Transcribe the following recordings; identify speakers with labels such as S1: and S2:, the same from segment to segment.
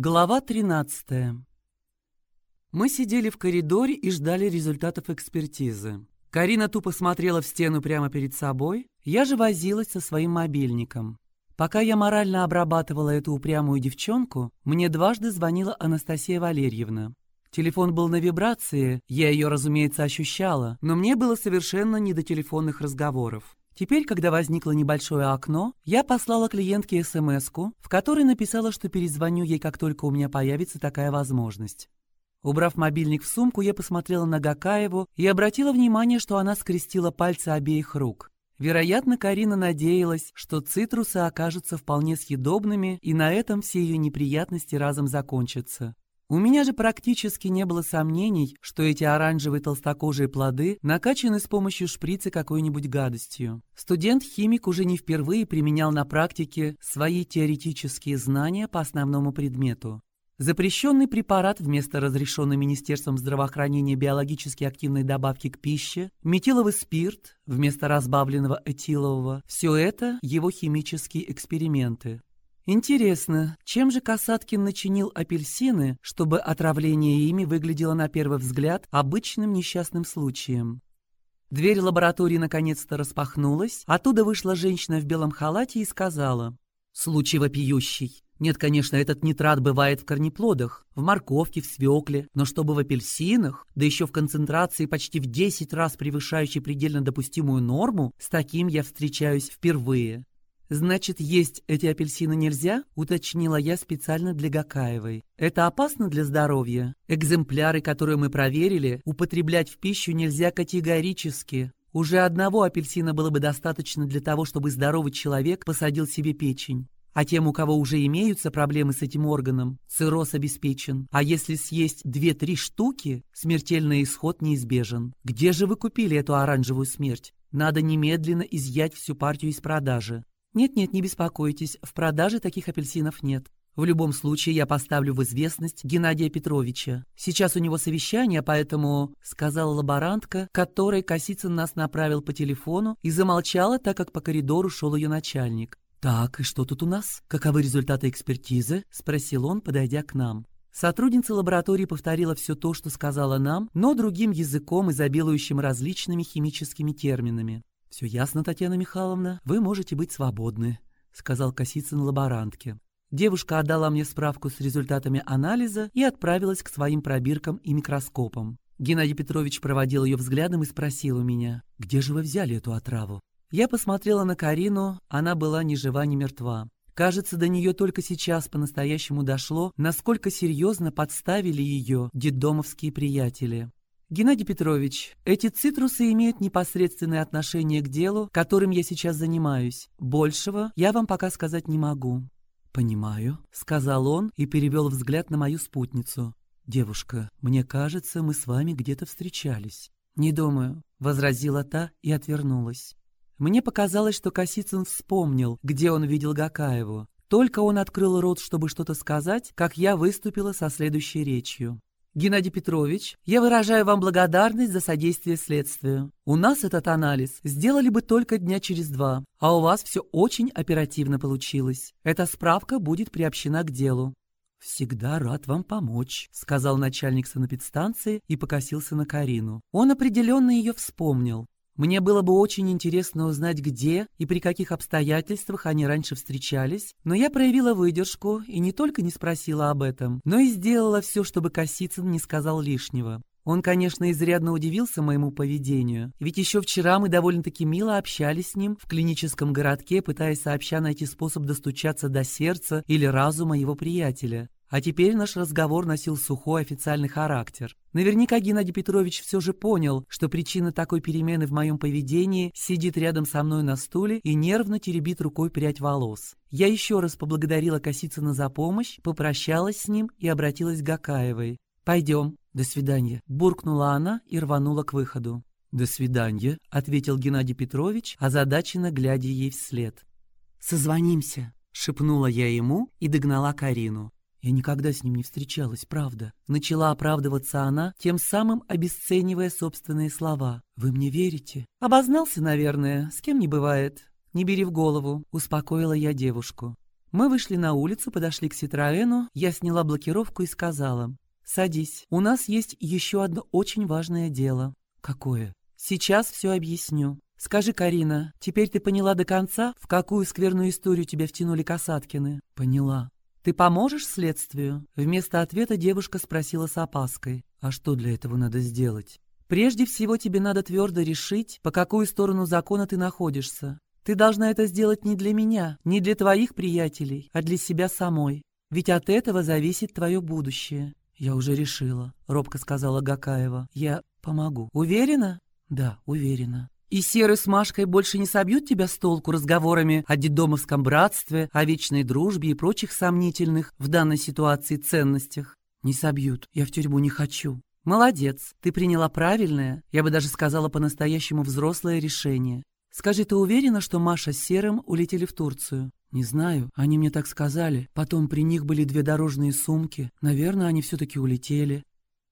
S1: Глава 13. Мы сидели в коридоре и ждали результатов экспертизы. Карина тупо смотрела в стену прямо перед собой, я же возилась со своим мобильником. Пока я морально обрабатывала эту упрямую девчонку, мне дважды звонила Анастасия Валерьевна. Телефон был на вибрации, я ее, разумеется, ощущала, но мне было совершенно не до телефонных разговоров. Теперь, когда возникло небольшое окно, я послала клиентке смс в которой написала, что перезвоню ей, как только у меня появится такая возможность. Убрав мобильник в сумку, я посмотрела на Гакаеву и обратила внимание, что она скрестила пальцы обеих рук. Вероятно, Карина надеялась, что цитрусы окажутся вполне съедобными, и на этом все ее неприятности разом закончатся. У меня же практически не было сомнений, что эти оранжевые толстокожие плоды накачаны с помощью шприца какой-нибудь гадостью. Студент-химик уже не впервые применял на практике свои теоретические знания по основному предмету. Запрещенный препарат вместо разрешенной Министерством здравоохранения биологически активной добавки к пище, метиловый спирт вместо разбавленного этилового – все это его химические эксперименты. Интересно, чем же Касаткин начинил апельсины, чтобы отравление ими выглядело на первый взгляд обычным несчастным случаем? Дверь лаборатории наконец-то распахнулась, оттуда вышла женщина в белом халате и сказала «Случай вопиющий. Нет, конечно, этот нитрат бывает в корнеплодах, в морковке, в свекле, но чтобы в апельсинах, да еще в концентрации почти в 10 раз превышающей предельно допустимую норму, с таким я встречаюсь впервые. «Значит, есть эти апельсины нельзя?» — уточнила я специально для Гакаевой. «Это опасно для здоровья? Экземпляры, которые мы проверили, употреблять в пищу нельзя категорически. Уже одного апельсина было бы достаточно для того, чтобы здоровый человек посадил себе печень. А тем, у кого уже имеются проблемы с этим органом, цирроз обеспечен. А если съесть две-три штуки, смертельный исход неизбежен. Где же вы купили эту оранжевую смерть? Надо немедленно изъять всю партию из продажи. «Нет-нет, не беспокойтесь, в продаже таких апельсинов нет. В любом случае я поставлю в известность Геннадия Петровича. Сейчас у него совещание, поэтому...» — сказала лаборантка, которой Косицын нас направил по телефону и замолчала, так как по коридору шел ее начальник. «Так, и что тут у нас? Каковы результаты экспертизы?» — спросил он, подойдя к нам. Сотрудница лаборатории повторила все то, что сказала нам, но другим языком, изобилующим различными химическими терминами. «Все ясно, Татьяна Михайловна, вы можете быть свободны», — сказал Косицын лаборантке. Девушка отдала мне справку с результатами анализа и отправилась к своим пробиркам и микроскопам. Геннадий Петрович проводил ее взглядом и спросил у меня, «Где же вы взяли эту отраву?» Я посмотрела на Карину, она была ни жива, ни мертва. Кажется, до нее только сейчас по-настоящему дошло, насколько серьезно подставили ее детдомовские приятели. Геннадий Петрович, эти цитрусы имеют непосредственное отношение к делу, которым я сейчас занимаюсь. Большего я вам пока сказать не могу. Понимаю, сказал он и перевел взгляд на мою спутницу. Девушка, мне кажется, мы с вами где-то встречались. Не думаю, возразила та и отвернулась. Мне показалось, что Косицын вспомнил, где он видел Гакаеву. Только он открыл рот, чтобы что-то сказать, как я выступила со следующей речью. Геннадий Петрович, я выражаю вам благодарность за содействие следствию. У нас этот анализ сделали бы только дня через два, а у вас все очень оперативно получилось. Эта справка будет приобщена к делу. «Всегда рад вам помочь», — сказал начальник санэпидстанции и покосился на Карину. Он определенно ее вспомнил. Мне было бы очень интересно узнать, где и при каких обстоятельствах они раньше встречались, но я проявила выдержку и не только не спросила об этом, но и сделала все, чтобы Косицын не сказал лишнего. Он, конечно, изрядно удивился моему поведению, ведь еще вчера мы довольно-таки мило общались с ним в клиническом городке, пытаясь сообща найти способ достучаться до сердца или разума его приятеля. А теперь наш разговор носил сухой официальный характер. Наверняка Геннадий Петрович все же понял, что причина такой перемены в моем поведении сидит рядом со мной на стуле и нервно теребит рукой прядь волос. Я еще раз поблагодарила Косицына за помощь, попрощалась с ним и обратилась к Гакаевой. «Пойдем. До свидания», — буркнула она и рванула к выходу. «До свидания», — ответил Геннадий Петрович, озадаченно глядя ей вслед. «Созвонимся», — шепнула я ему и догнала Карину. Я никогда с ним не встречалась, правда. Начала оправдываться она, тем самым обесценивая собственные слова. «Вы мне верите?» «Обознался, наверное. С кем не бывает. Не бери в голову», — успокоила я девушку. Мы вышли на улицу, подошли к Ситроэну, я сняла блокировку и сказала, «Садись, у нас есть еще одно очень важное дело». «Какое?» «Сейчас все объясню. Скажи, Карина, теперь ты поняла до конца, в какую скверную историю тебя втянули Касаткины?» «Поняла». «Ты поможешь следствию?» Вместо ответа девушка спросила с опаской. «А что для этого надо сделать?» «Прежде всего тебе надо твердо решить, по какую сторону закона ты находишься. Ты должна это сделать не для меня, не для твоих приятелей, а для себя самой. Ведь от этого зависит твое будущее. Я уже решила, робко сказала Гакаева. Я помогу. Уверена? Да, уверена. И Серый с Машкой больше не собьют тебя с толку разговорами о дедомовском братстве, о вечной дружбе и прочих сомнительных в данной ситуации ценностях? Не собьют. Я в тюрьму не хочу. Молодец. Ты приняла правильное, я бы даже сказала по-настоящему взрослое решение. Скажи, ты уверена, что Маша с Серым улетели в Турцию? Не знаю, они мне так сказали. Потом при них были две дорожные сумки. Наверное, они все-таки улетели.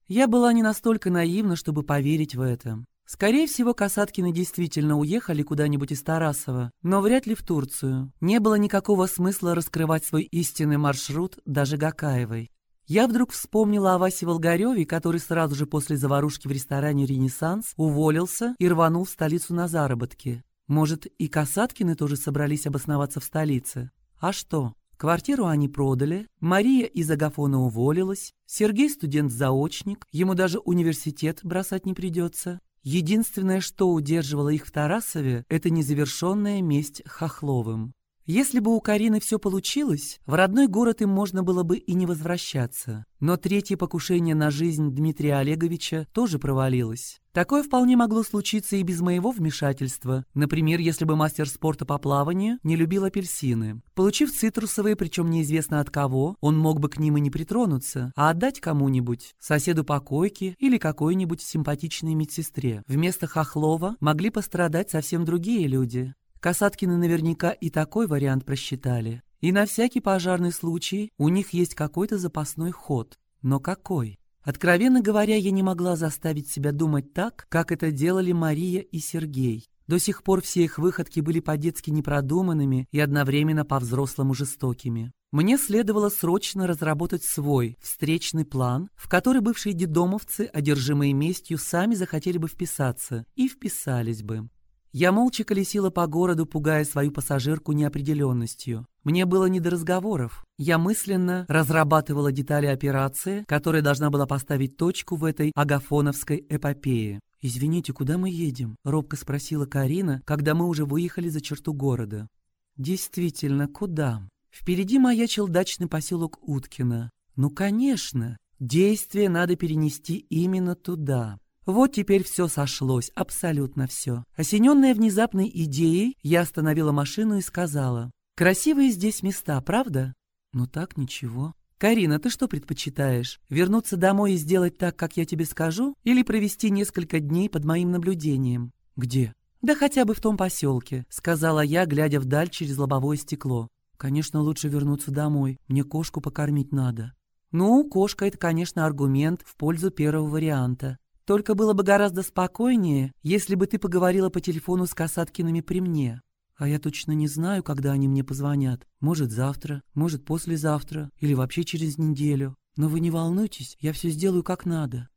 S1: Я была не настолько наивна, чтобы поверить в это. Скорее всего, Касаткины действительно уехали куда-нибудь из Тарасова, но вряд ли в Турцию. Не было никакого смысла раскрывать свой истинный маршрут даже Гакаевой. Я вдруг вспомнила о Васе Волгареве, который сразу же после заварушки в ресторане «Ренессанс» уволился и рванул в столицу на заработки. Может, и Касаткины тоже собрались обосноваться в столице? А что? Квартиру они продали, Мария из Агафона уволилась, Сергей студент-заочник, ему даже университет бросать не придется. Единственное, что удерживало их в Тарасове, это незавершенная месть Хохловым. Если бы у Карины все получилось, в родной город им можно было бы и не возвращаться. Но третье покушение на жизнь Дмитрия Олеговича тоже провалилось. Такое вполне могло случиться и без моего вмешательства. Например, если бы мастер спорта по плаванию не любил апельсины. Получив цитрусовые, причем неизвестно от кого, он мог бы к ним и не притронуться, а отдать кому-нибудь, соседу по койке или какой-нибудь симпатичной медсестре. Вместо Хохлова могли пострадать совсем другие люди. Касаткины наверняка и такой вариант просчитали. И на всякий пожарный случай у них есть какой-то запасной ход. Но какой? Откровенно говоря, я не могла заставить себя думать так, как это делали Мария и Сергей. До сих пор все их выходки были по-детски непродуманными и одновременно по-взрослому жестокими. Мне следовало срочно разработать свой встречный план, в который бывшие дедомовцы, одержимые местью, сами захотели бы вписаться и вписались бы. Я молча колесила по городу, пугая свою пассажирку неопределенностью. Мне было не до разговоров. Я мысленно разрабатывала детали операции, которая должна была поставить точку в этой агафоновской эпопее. «Извините, куда мы едем?» — робко спросила Карина, когда мы уже выехали за черту города. «Действительно, куда?» Впереди маячил дачный поселок Уткино. «Ну, конечно, действие надо перенести именно туда». Вот теперь все сошлось, абсолютно все. Осененная внезапной идеей, я остановила машину и сказала. «Красивые здесь места, правда?» «Ну так, ничего». «Карина, ты что предпочитаешь? Вернуться домой и сделать так, как я тебе скажу? Или провести несколько дней под моим наблюдением?» «Где?» «Да хотя бы в том поселке», — сказала я, глядя вдаль через лобовое стекло. «Конечно, лучше вернуться домой. Мне кошку покормить надо». «Ну, кошка — это, конечно, аргумент в пользу первого варианта. Только было бы гораздо спокойнее, если бы ты поговорила по телефону с Касаткиными при мне. А я точно не знаю, когда они мне позвонят. Может, завтра, может, послезавтра или вообще через неделю. Но вы не волнуйтесь, я все сделаю как надо.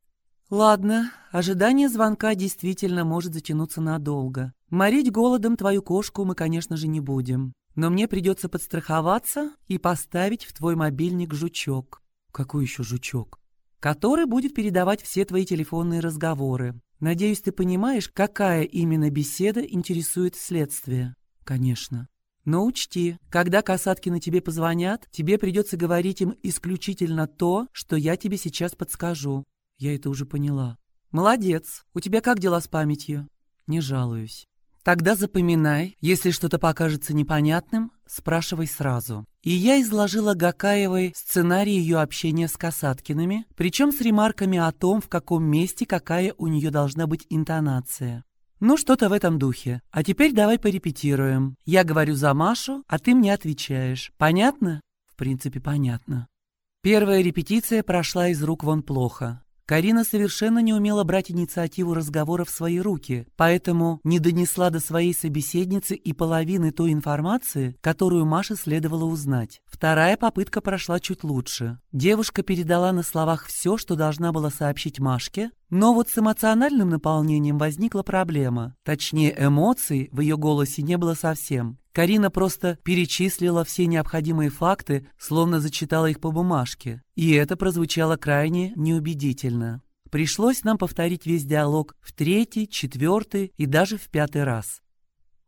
S1: Ладно, ожидание звонка действительно может затянуться надолго. Морить голодом твою кошку мы, конечно же, не будем. Но мне придется подстраховаться и поставить в твой мобильник жучок. Какой еще жучок? Который будет передавать все твои телефонные разговоры. Надеюсь, ты понимаешь, какая именно беседа интересует следствие. Конечно. Но учти, когда касатки на тебе позвонят, тебе придется говорить им исключительно то, что я тебе сейчас подскажу. Я это уже поняла. Молодец. У тебя как дела с памятью? Не жалуюсь. Тогда запоминай, если что-то покажется непонятным, спрашивай сразу. И я изложила Гакаевой сценарий ее общения с Касаткиными, причем с ремарками о том, в каком месте какая у нее должна быть интонация. Ну, что-то в этом духе. А теперь давай порепетируем. Я говорю за Машу, а ты мне отвечаешь. Понятно? В принципе, понятно. Первая репетиция прошла из рук вон плохо. Карина совершенно не умела брать инициативу разговора в свои руки, поэтому не донесла до своей собеседницы и половины той информации, которую Маше следовало узнать. Вторая попытка прошла чуть лучше. Девушка передала на словах все, что должна была сообщить Машке, но вот с эмоциональным наполнением возникла проблема. Точнее, эмоций в ее голосе не было совсем. Карина просто перечислила все необходимые факты, словно зачитала их по бумажке. И это прозвучало крайне неубедительно. Пришлось нам повторить весь диалог в третий, четвертый и даже в пятый раз.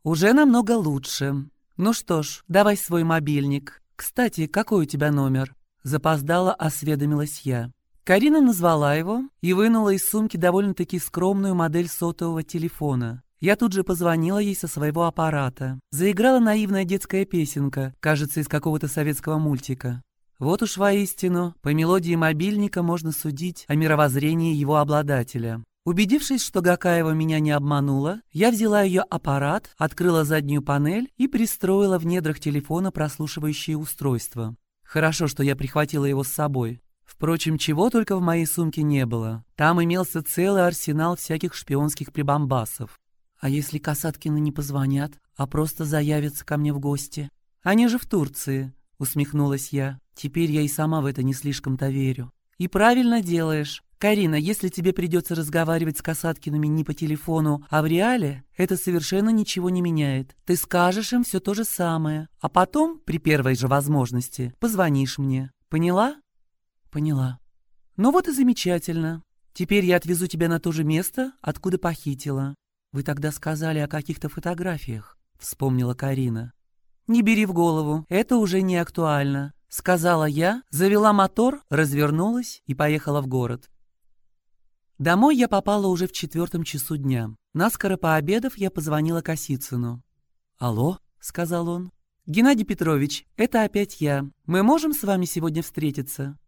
S1: Уже намного лучше. Ну что ж, давай свой мобильник. Кстати, какой у тебя номер? Запоздала, осведомилась я. Карина назвала его и вынула из сумки довольно-таки скромную модель сотового телефона. Я тут же позвонила ей со своего аппарата. Заиграла наивная детская песенка, кажется, из какого-то советского мультика. Вот уж воистину, по мелодии мобильника можно судить о мировоззрении его обладателя. Убедившись, что Гакаева меня не обманула, я взяла ее аппарат, открыла заднюю панель и пристроила в недрах телефона прослушивающее устройство. Хорошо, что я прихватила его с собой. Впрочем, чего только в моей сумке не было. Там имелся целый арсенал всяких шпионских прибамбасов. А если Касаткины не позвонят, а просто заявятся ко мне в гости? Они же в Турции, усмехнулась я. Теперь я и сама в это не слишком-то верю. И правильно делаешь. Карина, если тебе придется разговаривать с Касаткиными не по телефону, а в реале, это совершенно ничего не меняет. Ты скажешь им все то же самое, а потом, при первой же возможности, позвонишь мне. Поняла? Поняла. Ну вот и замечательно. Теперь я отвезу тебя на то же место, откуда похитила. «Вы тогда сказали о каких-то фотографиях», — вспомнила Карина. «Не бери в голову, это уже не актуально», — сказала я, завела мотор, развернулась и поехала в город. Домой я попала уже в четвертом часу дня. Наскоро пообедав, я позвонила Косицыну. «Алло», — сказал он. «Геннадий Петрович, это опять я. Мы можем с вами сегодня встретиться?»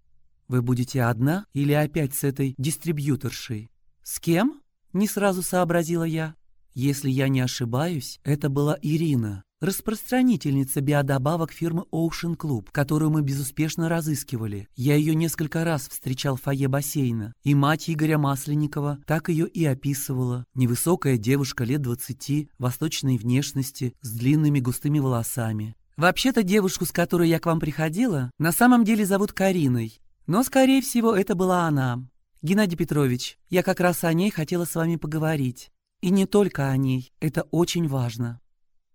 S1: «Вы будете одна или опять с этой дистрибьюторшей?» «С кем?» Не сразу сообразила я. Если я не ошибаюсь, это была Ирина, распространительница биодобавок фирмы Ocean Club, которую мы безуспешно разыскивали. Я ее несколько раз встречал в фойе бассейна, и мать Игоря Масленникова так ее и описывала. Невысокая девушка лет двадцати, восточной внешности, с длинными густыми волосами. Вообще-то девушку, с которой я к вам приходила, на самом деле зовут Кариной, но, скорее всего, это была она. Геннадий Петрович, я как раз о ней хотела с вами поговорить. И не только о ней, это очень важно.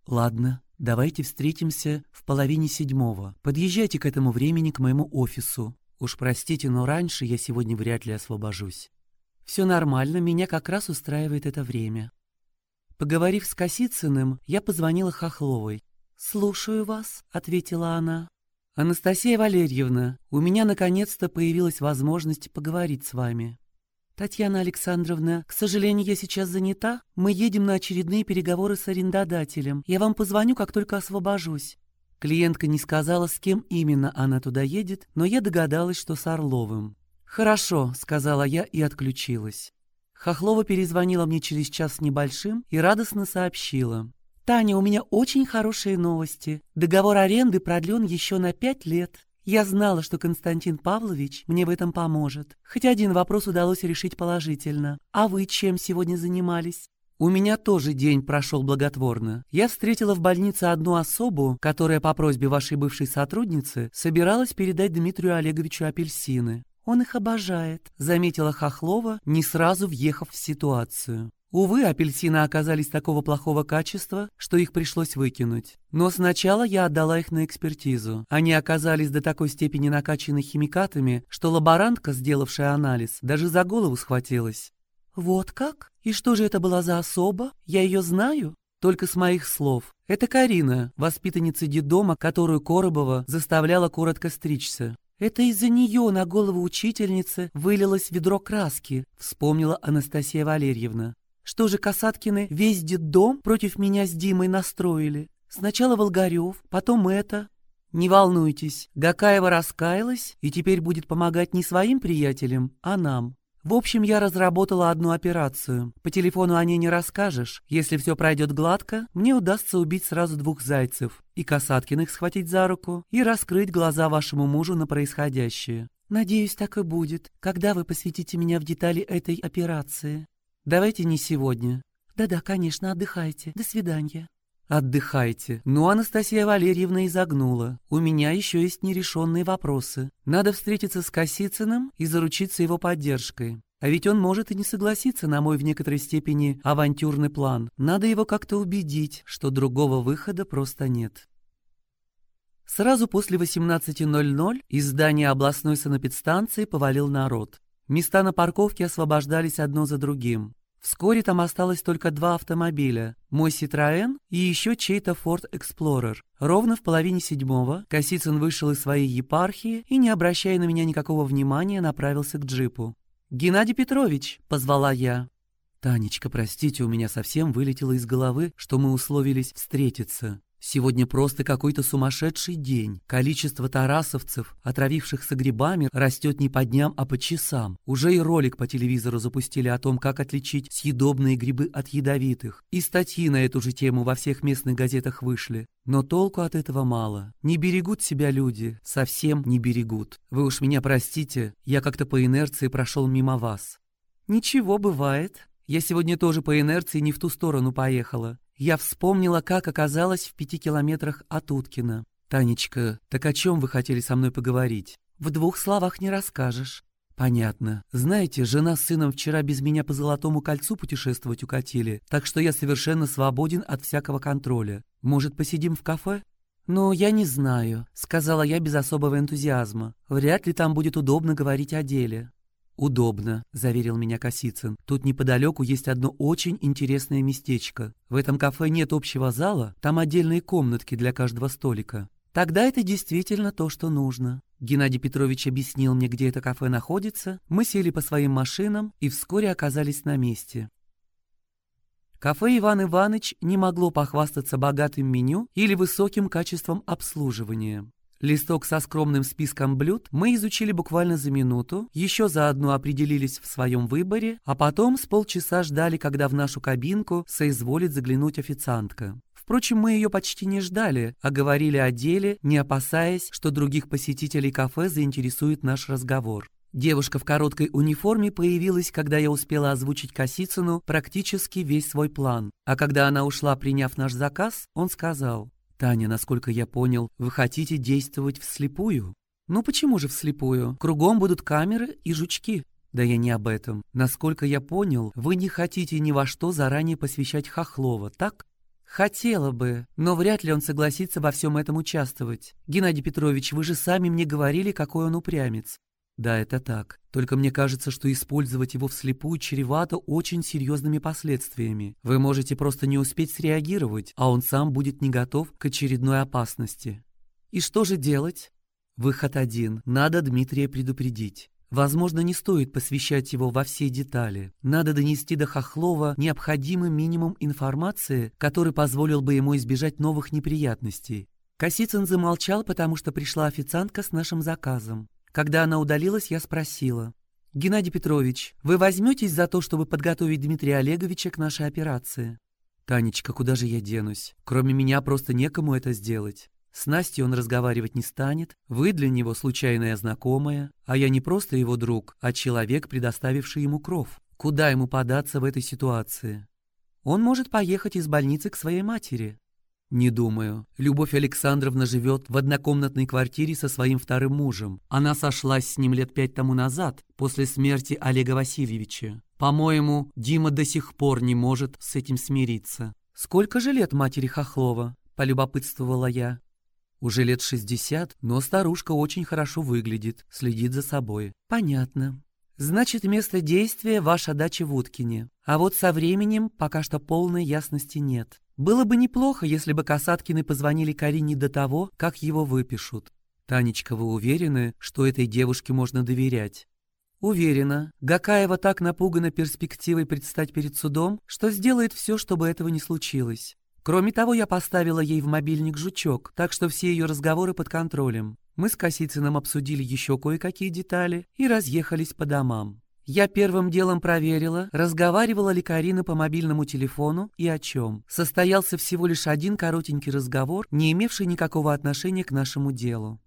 S1: Ладно, давайте встретимся в половине седьмого. Подъезжайте к этому времени к моему офису. Уж простите, но раньше я сегодня вряд ли освобожусь. Все нормально, меня как раз устраивает это время. Поговорив с Косицыным, я позвонила Хохловой. «Слушаю вас», — ответила она. «Анастасия Валерьевна, у меня наконец-то появилась возможность поговорить с вами». «Татьяна Александровна, к сожалению, я сейчас занята. Мы едем на очередные переговоры с арендодателем. Я вам позвоню, как только освобожусь». Клиентка не сказала, с кем именно она туда едет, но я догадалась, что с Орловым. «Хорошо», — сказала я и отключилась. Хохлова перезвонила мне через час с небольшим и радостно сообщила. «Таня, у меня очень хорошие новости. Договор аренды продлен еще на пять лет. Я знала, что Константин Павлович мне в этом поможет. Хоть один вопрос удалось решить положительно. А вы чем сегодня занимались?» У меня тоже день прошел благотворно. Я встретила в больнице одну особу, которая по просьбе вашей бывшей сотрудницы собиралась передать Дмитрию Олеговичу апельсины. Он их обожает, заметила Хохлова, не сразу въехав в ситуацию. Увы, апельсины оказались такого плохого качества, что их пришлось выкинуть. Но сначала я отдала их на экспертизу. Они оказались до такой степени накачаны химикатами, что лаборантка, сделавшая анализ, даже за голову схватилась. «Вот как? И что же это была за особа? Я ее знаю?» Только с моих слов. Это Карина, воспитанница детдома, которую Коробова заставляла коротко стричься. «Это из-за нее на голову учительницы вылилось ведро краски», вспомнила Анастасия Валерьевна. Что же Касаткины весь детдом против меня с Димой настроили? Сначала Волгарев, потом это. Не волнуйтесь, Гакаева раскаялась и теперь будет помогать не своим приятелям, а нам. В общем, я разработала одну операцию. По телефону о ней не расскажешь. Если все пройдет гладко, мне удастся убить сразу двух зайцев. И Касаткиных схватить за руку, и раскрыть глаза вашему мужу на происходящее. «Надеюсь, так и будет. Когда вы посвятите меня в детали этой операции?» «Давайте не сегодня». «Да-да, конечно, отдыхайте. До свидания». «Отдыхайте». Но ну, Анастасия Валерьевна изогнула. «У меня еще есть нерешенные вопросы. Надо встретиться с Косицыным и заручиться его поддержкой. А ведь он может и не согласиться на мой в некоторой степени авантюрный план. Надо его как-то убедить, что другого выхода просто нет». Сразу после 18.00 из здания областной санэпидстанции повалил народ. Места на парковке освобождались одно за другим. Вскоре там осталось только два автомобиля – мой «Ситроэн» и еще чей-то «Форд Эксплорер». Ровно в половине седьмого Косицын вышел из своей епархии и, не обращая на меня никакого внимания, направился к джипу. «Геннадий Петрович!» – позвала я. «Танечка, простите, у меня совсем вылетело из головы, что мы условились встретиться. Сегодня просто какой-то сумасшедший день. Количество тарасовцев, отравившихся грибами, растет не по дням, а по часам. Уже и ролик по телевизору запустили о том, как отличить съедобные грибы от ядовитых. И статьи на эту же тему во всех местных газетах вышли. Но толку от этого мало. Не берегут себя люди, совсем не берегут. Вы уж меня простите, я как-то по инерции прошел мимо вас. Ничего, бывает. Я сегодня тоже по инерции не в ту сторону поехала. Я вспомнила, как оказалась в пяти километрах от Уткина. «Танечка, так о чем вы хотели со мной поговорить?» «В двух словах не расскажешь». «Понятно. Знаете, жена с сыном вчера без меня по Золотому кольцу путешествовать укатили, так что я совершенно свободен от всякого контроля. Может, посидим в кафе?» «Ну, я не знаю», — сказала я без особого энтузиазма. «Вряд ли там будет удобно говорить о деле». «Удобно», — заверил меня Косицын. «Тут неподалеку есть одно очень интересное местечко. В этом кафе нет общего зала, там отдельные комнатки для каждого столика. Тогда это действительно то, что нужно». Геннадий Петрович объяснил мне, где это кафе находится, мы сели по своим машинам и вскоре оказались на месте. Кафе «Иван Иваныч» не могло похвастаться богатым меню или высоким качеством обслуживания. Листок со скромным списком блюд мы изучили буквально за минуту, еще заодно определились в своем выборе, а потом с полчаса ждали, когда в нашу кабинку соизволит заглянуть официантка. Впрочем, мы ее почти не ждали, а говорили о деле, не опасаясь, что других посетителей кафе заинтересует наш разговор. Девушка в короткой униформе появилась, когда я успела озвучить Косицыну практически весь свой план. А когда она ушла, приняв наш заказ, он сказал, «Таня, насколько я понял, вы хотите действовать вслепую?» «Ну почему же вслепую? Кругом будут камеры и жучки». «Да я не об этом. Насколько я понял, вы не хотите ни во что заранее посвящать Хохлова, так?» «Хотела бы, но вряд ли он согласится во всем этом участвовать. Геннадий Петрович, вы же сами мне говорили, какой он упрямец. Да, это так. Только мне кажется, что использовать его вслепую чревато очень серьезными последствиями. Вы можете просто не успеть среагировать, а он сам будет не готов к очередной опасности. И что же делать? Выход один. Надо Дмитрия предупредить. Возможно, не стоит посвящать его во все детали. Надо донести до Хохлова необходимый минимум информации, который позволил бы ему избежать новых неприятностей. Косицын замолчал, потому что пришла официантка с нашим заказом. Когда она удалилась, я спросила. «Геннадий Петрович, вы возьметесь за то, чтобы подготовить Дмитрия Олеговича к нашей операции?» «Танечка, куда же я денусь? Кроме меня просто некому это сделать. С Настей он разговаривать не станет, вы для него случайная знакомая, а я не просто его друг, а человек, предоставивший ему кров. Куда ему податься в этой ситуации? Он может поехать из больницы к своей матери. «Не думаю. Любовь Александровна живет в однокомнатной квартире со своим вторым мужем. Она сошлась с ним лет пять тому назад, после смерти Олега Васильевича. По-моему, Дима до сих пор не может с этим смириться». «Сколько же лет матери Хохлова?» – полюбопытствовала я. «Уже лет шестьдесят, но старушка очень хорошо выглядит, следит за собой». «Понятно. Значит, место действия – ваша дача в Уткине. А вот со временем пока что полной ясности нет. Было бы неплохо, если бы Касаткины позвонили Карине до того, как его выпишут. Танечка, вы уверены, что этой девушке можно доверять? Уверена. Гакаева так напугана перспективой предстать перед судом, что сделает все, чтобы этого не случилось. Кроме того, я поставила ей в мобильник жучок, так что все ее разговоры под контролем. Мы с Косицыным обсудили еще кое-какие детали и разъехались по домам. Я первым делом проверила, разговаривала ли Карина по мобильному телефону и о чем. Состоялся всего лишь один коротенький разговор, не имевший никакого отношения к нашему делу.